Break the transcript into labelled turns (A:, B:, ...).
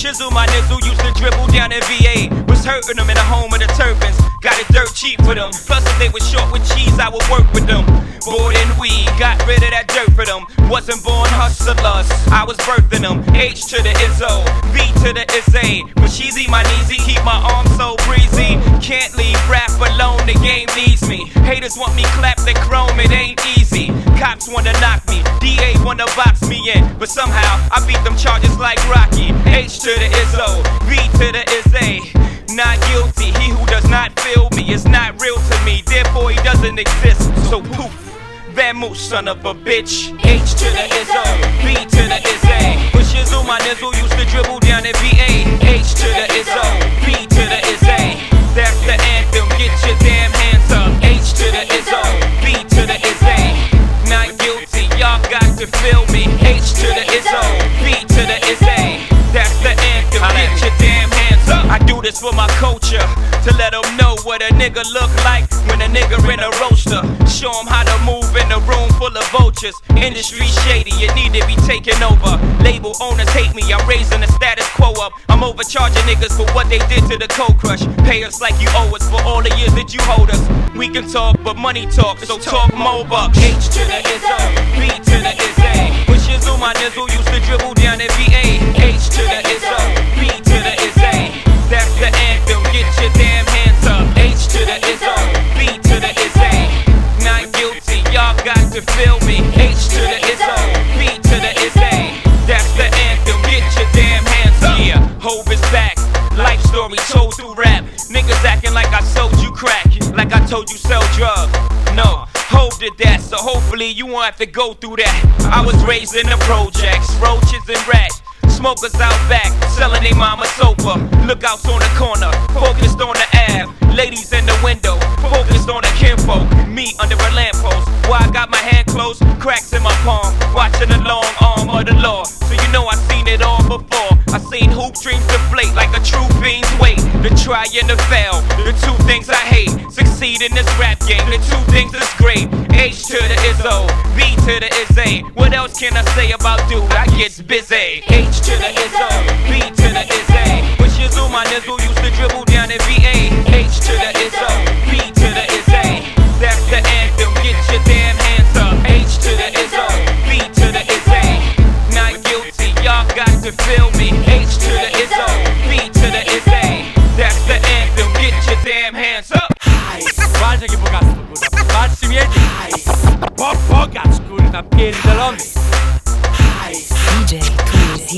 A: Shizzle, my nizzle, used to dribble down in VA. Was hurting them in the home of the Terrapins. Got it dirt cheap for them. Plus, if they was short with cheese, I would work with them. Bored and weed, got rid of that dirt for them. Wasn't born hustlers, I was birthing them. H to the Izzo, V to the Izzy. When she's my kneesy, keep my arms so breezy. Can't leave rap alone, the game needs me. Haters want me clapped and chrome, it ain't easy. Cops wanna knock me, DA wanna box me in. But them charges like Rocky. H to the Izzo, V to the Izzy. Not guilty, he who does not feel me is not real to me, therefore he doesn't exist. So poof. Vamoose, son of a bitch. H to the Izzo, B to the Izzy. With Shizzle, my nizzle used to dribble down in VA. Culture, to let them know what a nigga look like when a nigga in a roaster. Show them how to move in a room full of vultures. Industry shady, it need to be taken over. Label owners hate me, I'm raising the status quo up. I'm overcharging niggas for what they did to the cold crush. Pay us like you owe us for all the years that you hold us. We can talk, but money talk, so talk more bucks. H to the Izzo, B to the Izzy. Get your damn hands up. H to the Izzo, B to the Izzy. Not guilty, y'all got to feel me. H to the Izzo, B to the Izzy. That's the anthem, get your damn hands up. Yeah, Hove is back. Life story told through rap. Niggas acting like I sold you crack, like I told you sell drugs. No, Hove did that, so hopefully you won't have to go through that. I was raised in the projects, roaches and rats. Smokers out back, selling they mama sofa. Lookouts on the corner, focused on the Ave. Ladies in the window, focused on the kinfolk. Me under a lamppost, while I got my hand closed, cracks in my palm. Watching the long arm of the law. So you know I seen it all before. I seen hoop dreams deflate like a true fiend's weight. The try and the fail, the two things I hate. Succeed in this rap game, the two things that's great. H to the Izzo, B to the is A. What else can I say about dude? I gets busy. H to the Izzo, B to the is Izzy. With Shizzle, my nizzle used to dribble down in VA. H to the Izzo, B to the Izzy. That's the anthem, get your damn hands up. H to the Izzo, B to the Izzy. Not guilty, y'all got to feel me. H to the Izzo, B to the Izzy. That's the anthem, get your damn hands up.
B: Patrz jakie bogactwo, kurwa. Patrz czym jedzie. Bo bogacz, kurwa, pierdolony.
C: DJ Cruz